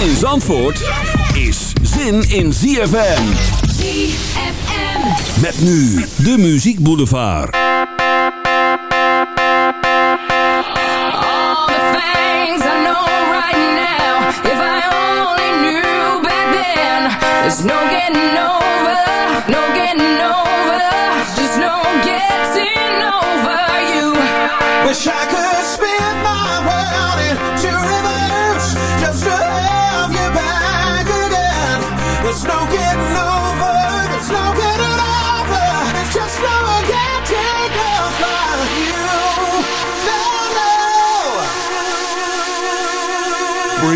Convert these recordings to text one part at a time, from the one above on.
Zin in Zandvoort is zin in ZFM. ZFM. Met nu de Muziek Boulevard. All the things I know right now. If I only knew back then. There's no getting over, no getting over. Just no getting over you. Wish I could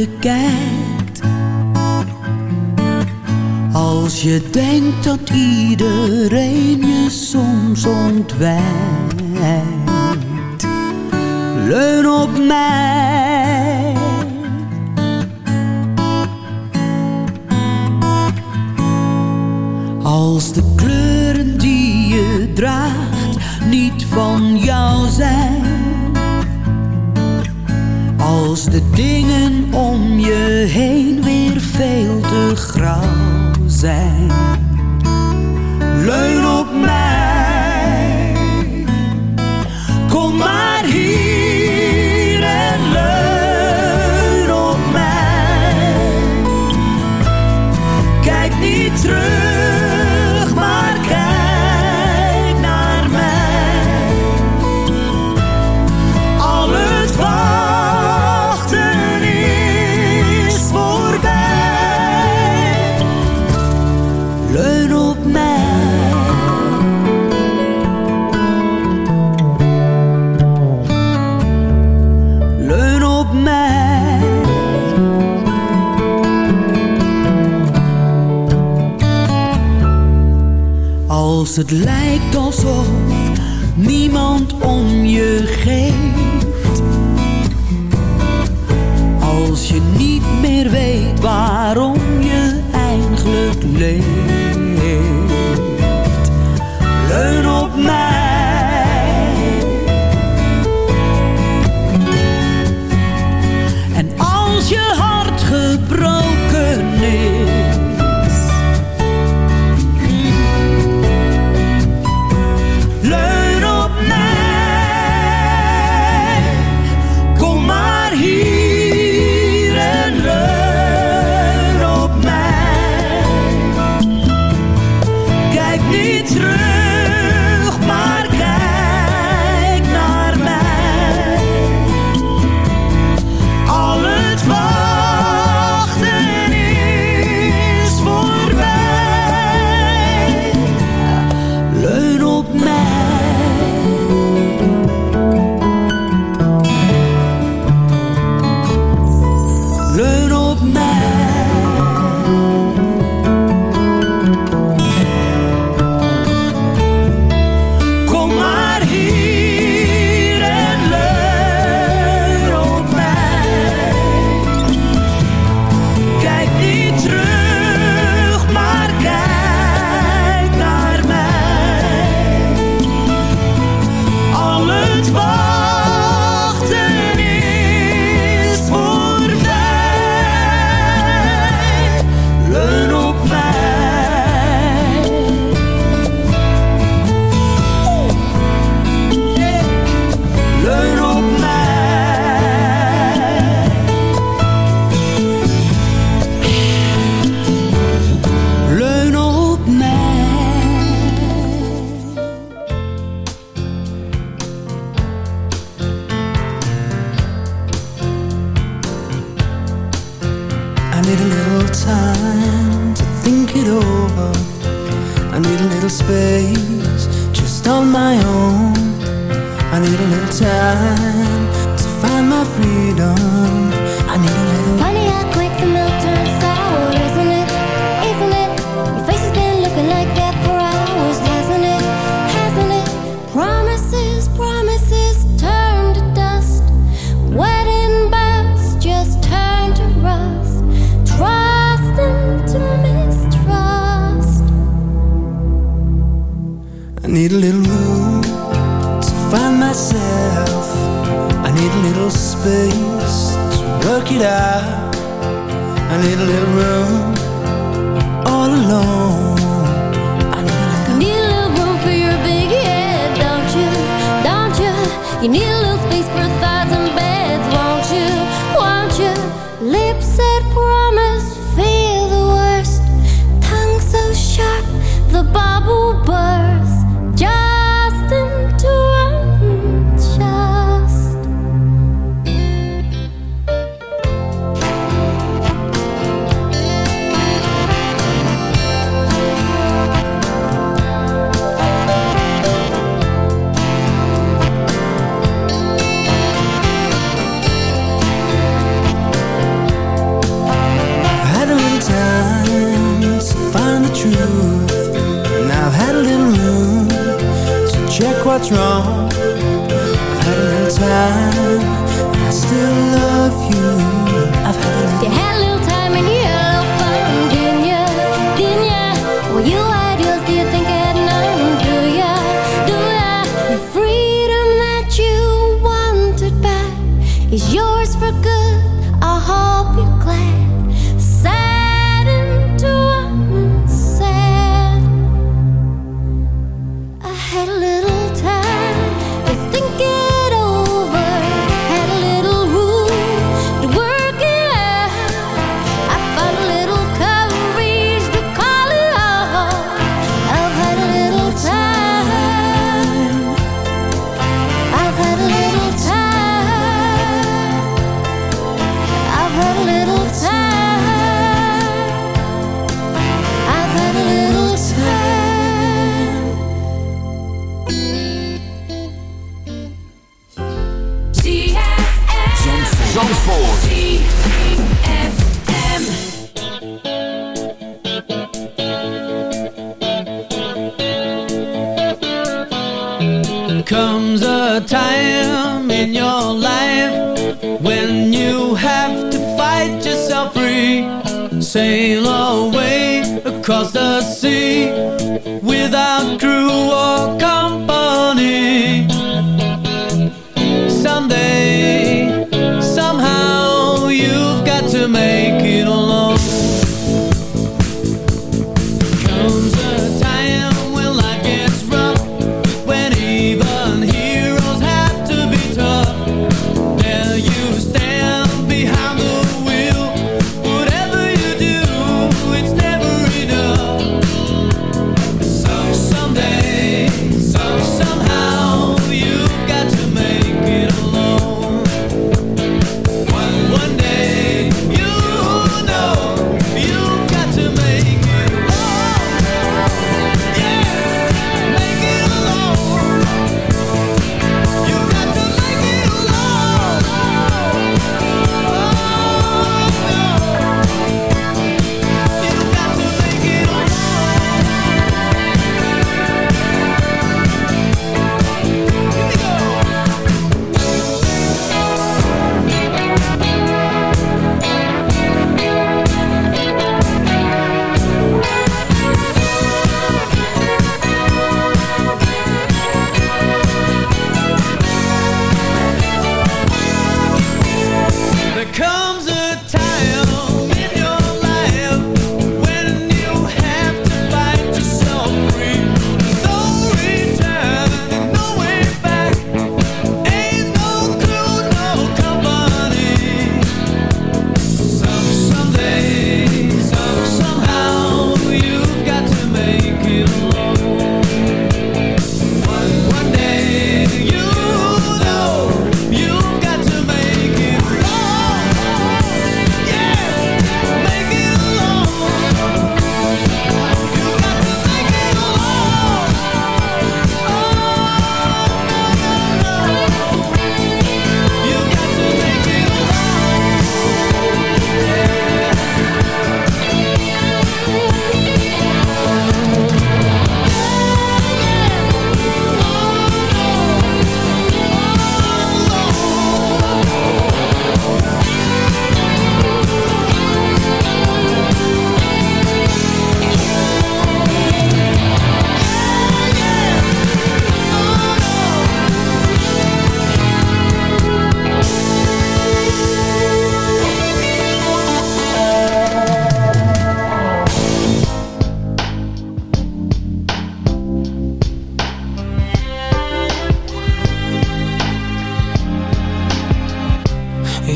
Naar je kijkt. Als je denkt dat iedereen je soms ontwijkt. Leun op mij. Als de kleuren die je draagt niet van jou zijn. Als de dingen om je heen weer veel te grauw zijn. Leun het lijkt alsof had a little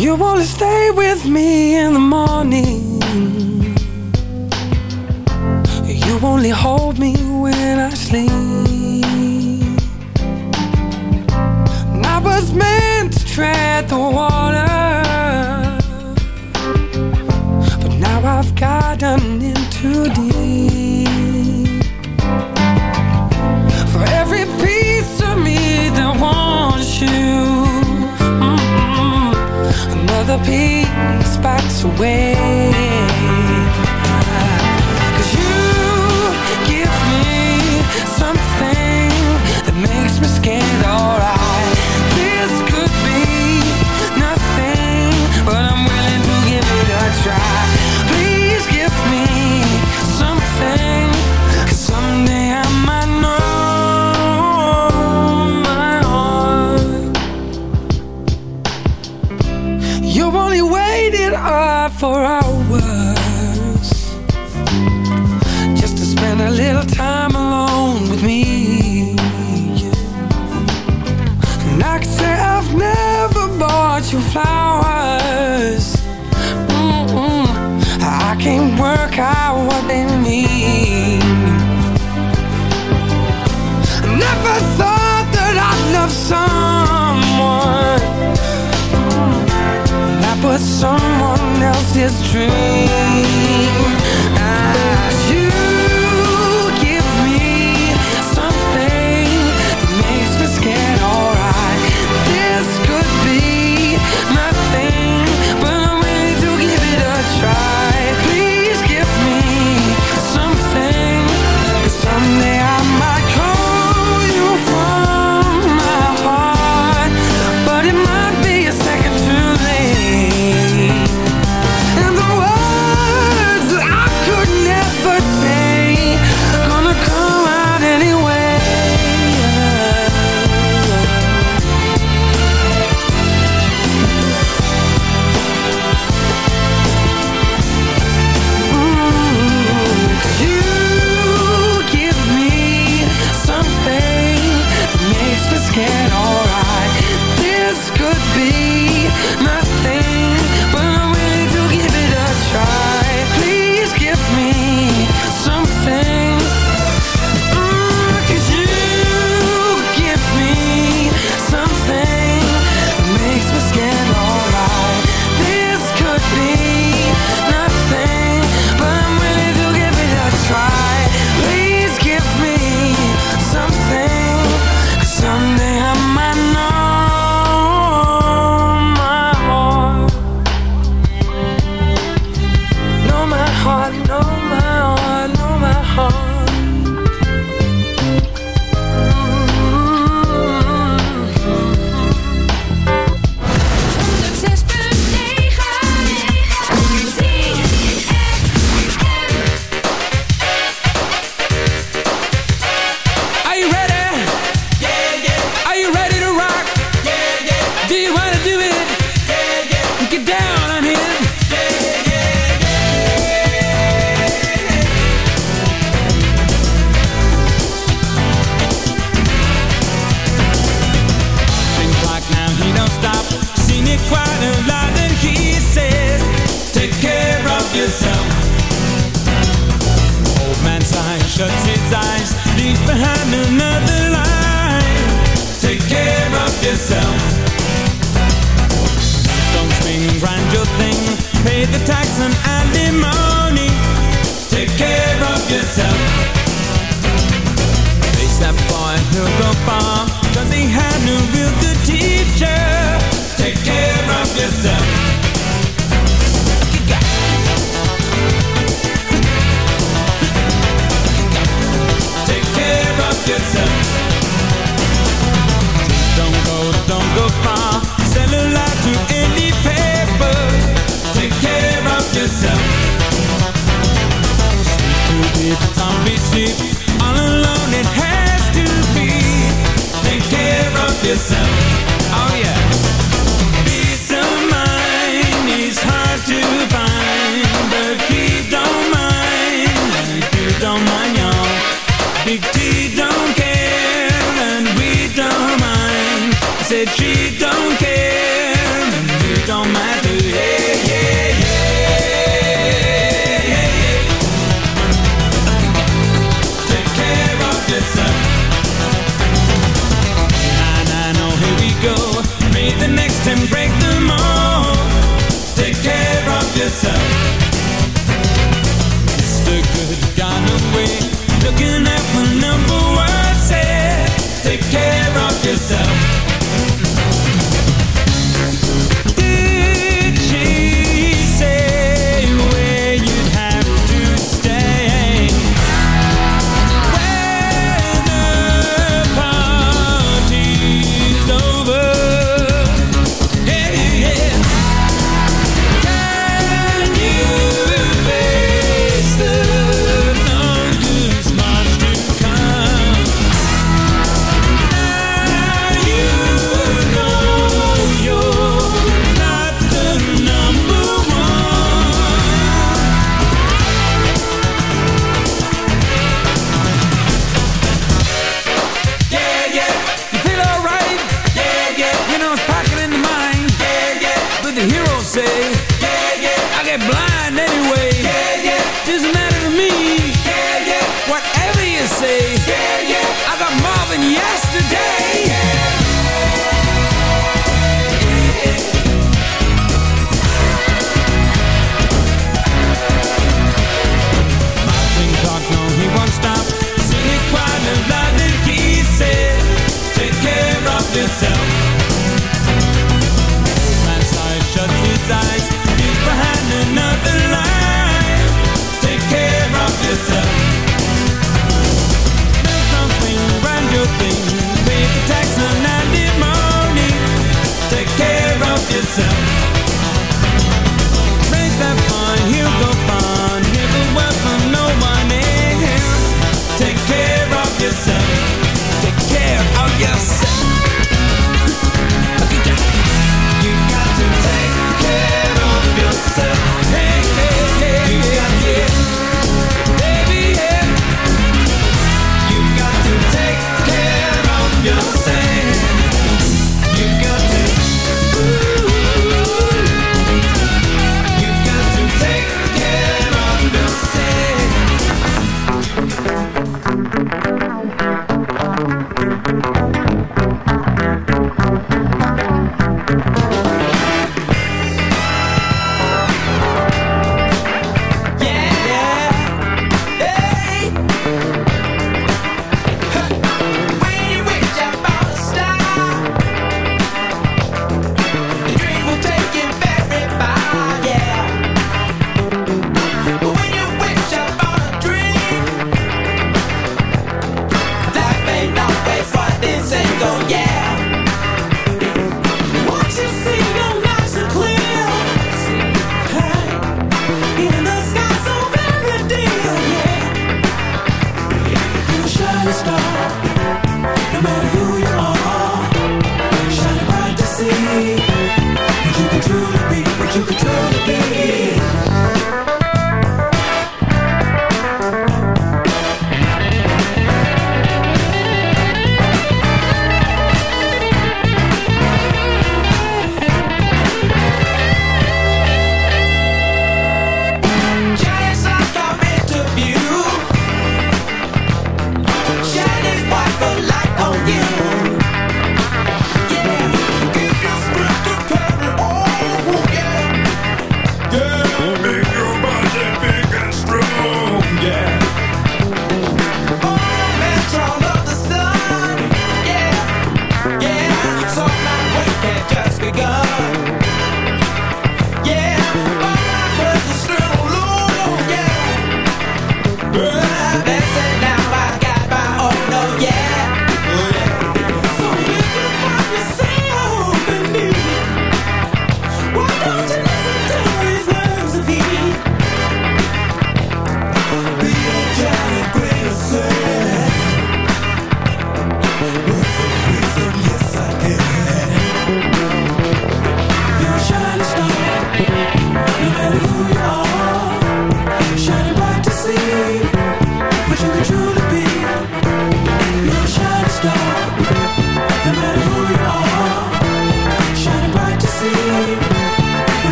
You only stay with me in the morning. You only hold me when I sleep. And I was meant to tread the water, but now I've gotten in too deep. peace, backs away. is true.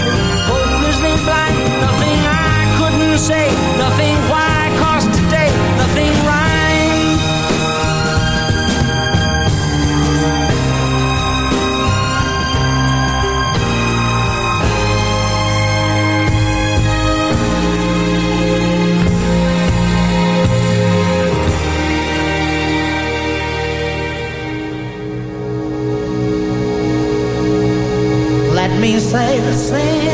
hopelessly, hopelessly blind. Nothing I couldn't say, nothing. Why say the same.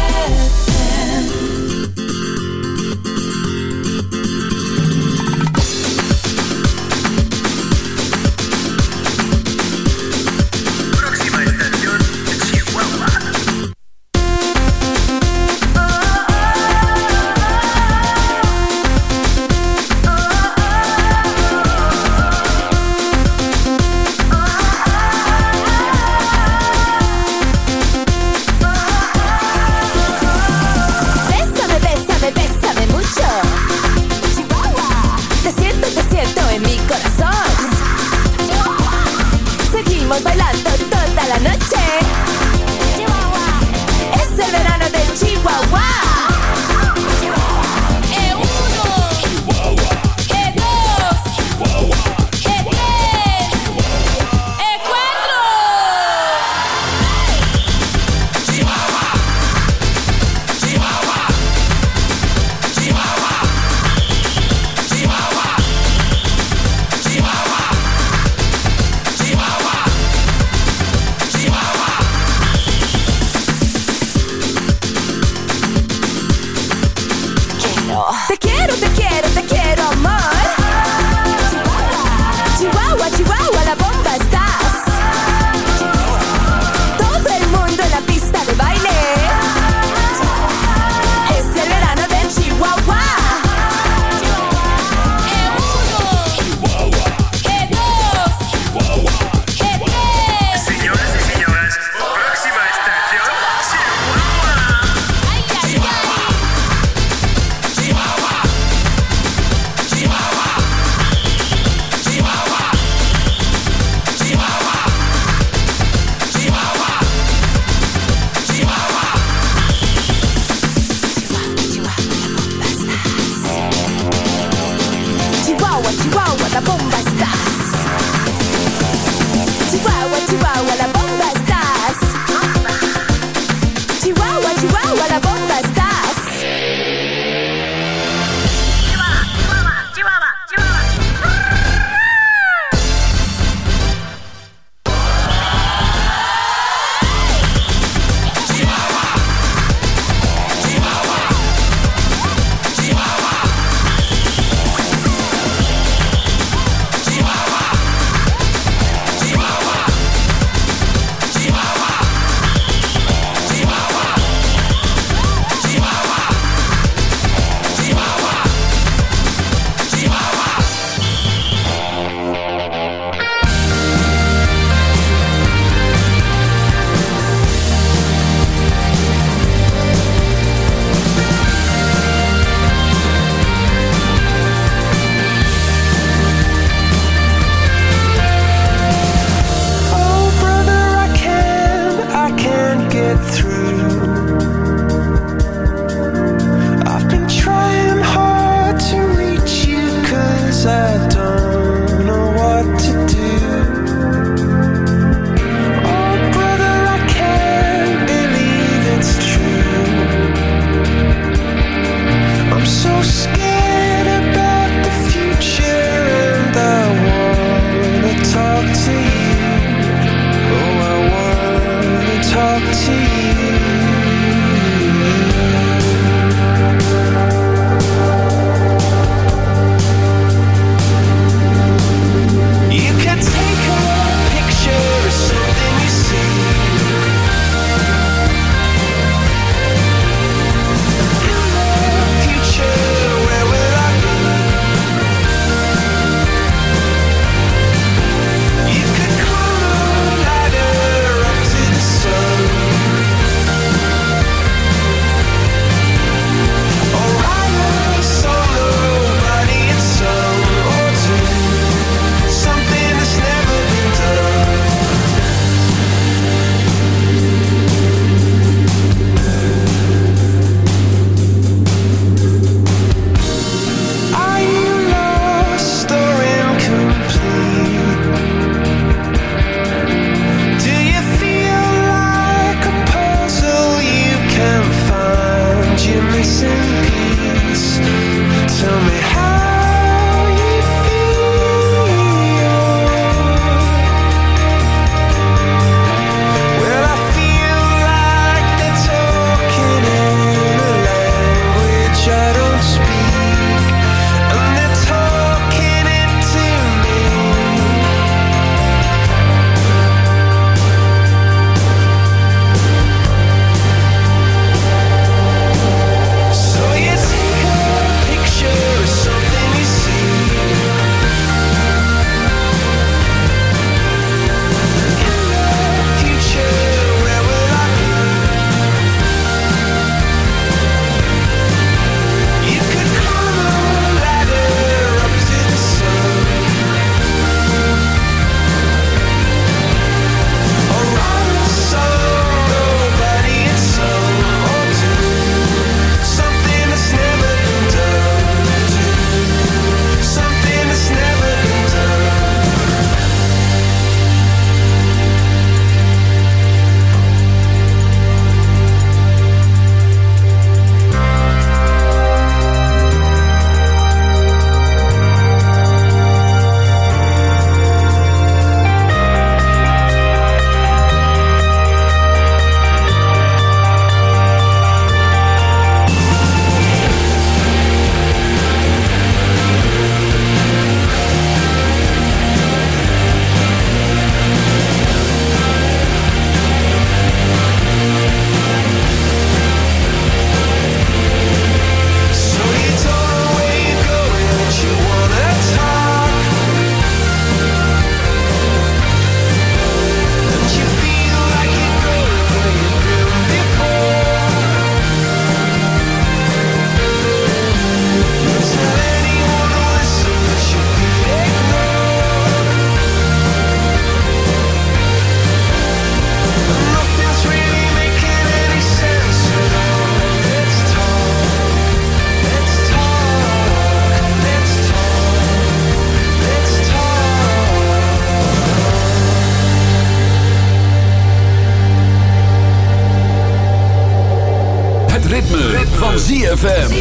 ZFM.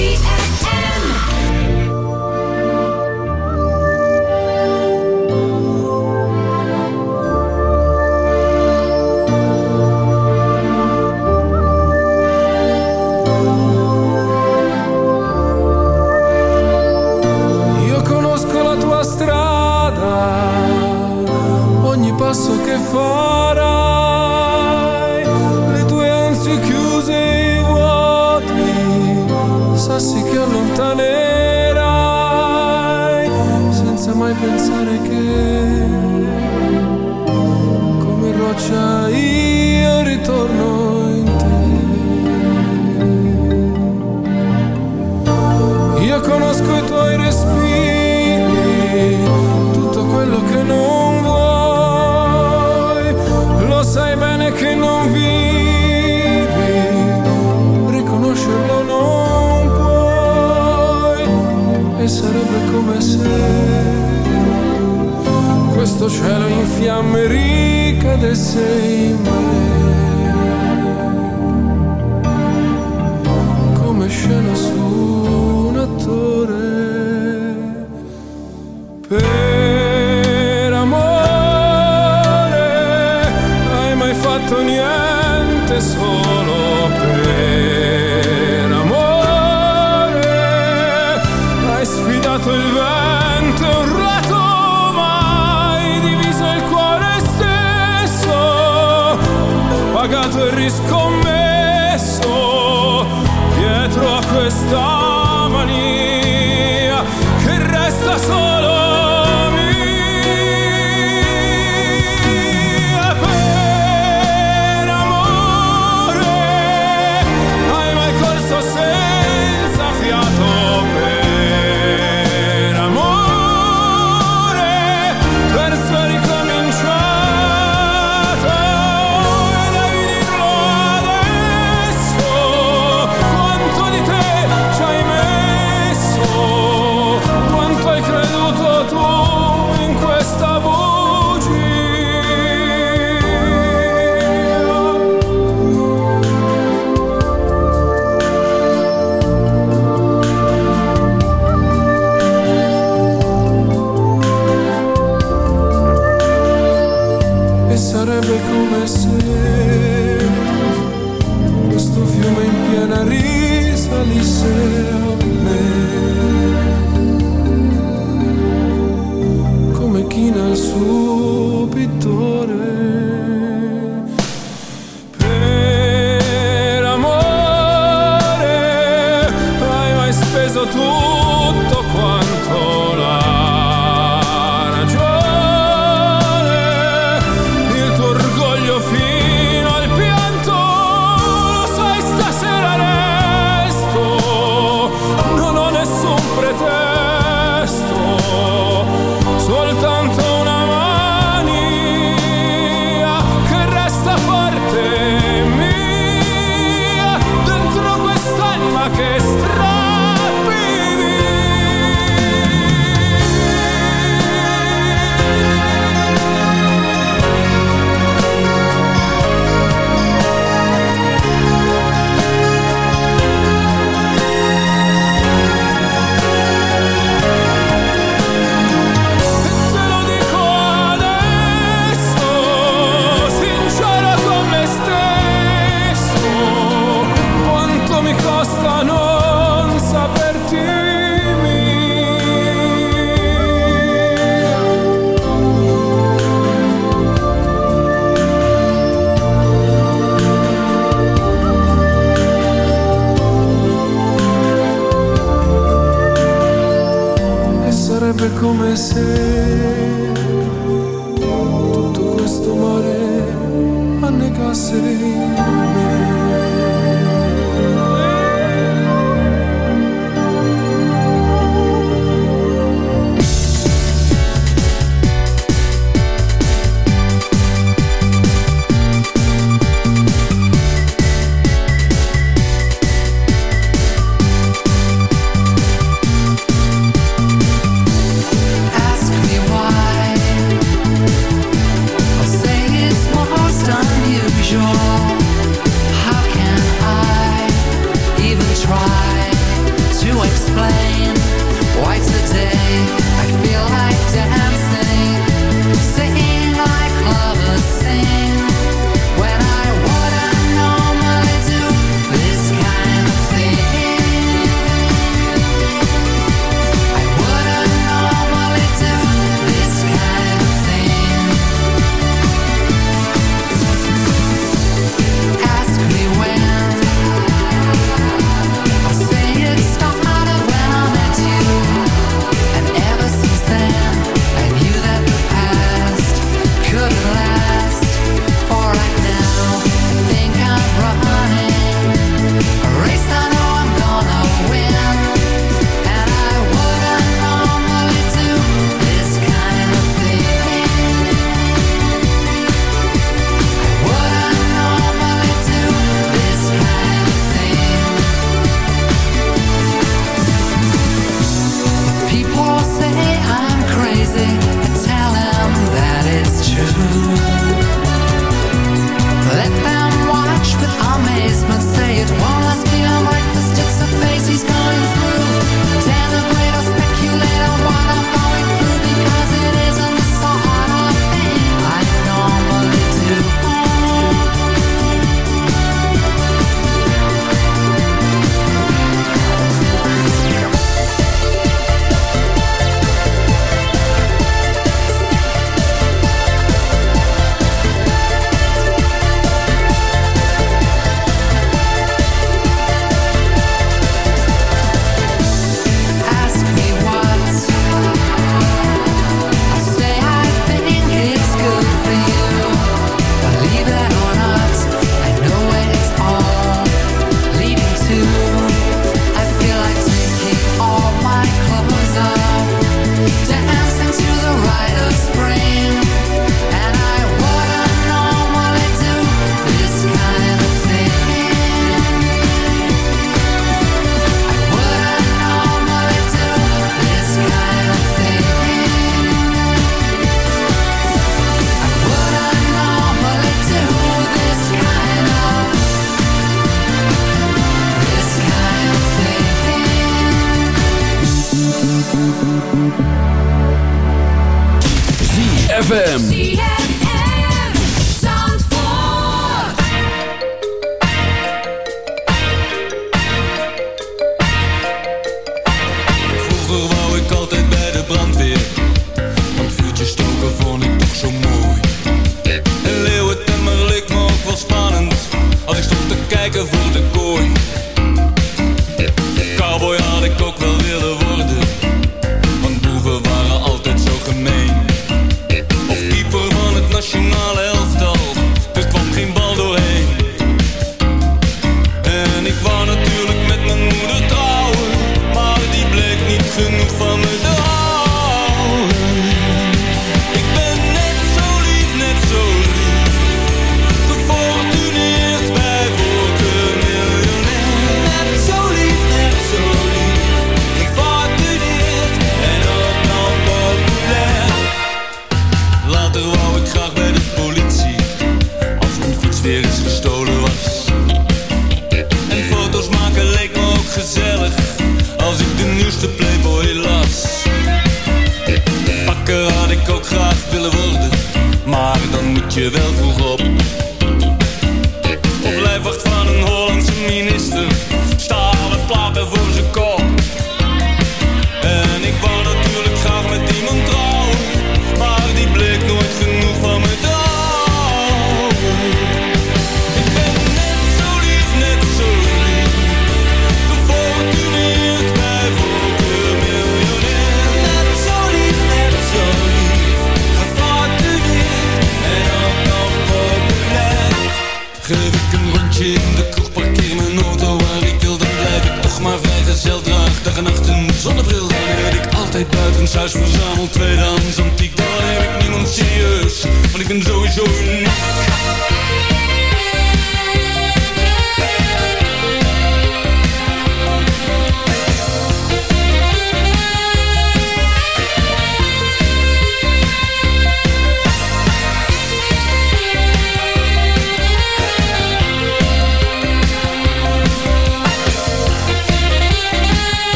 fatto niente solo per amore. Hai sfidato il vento, e urlato, ma hai diviso il cuore stesso, pagato il riscontro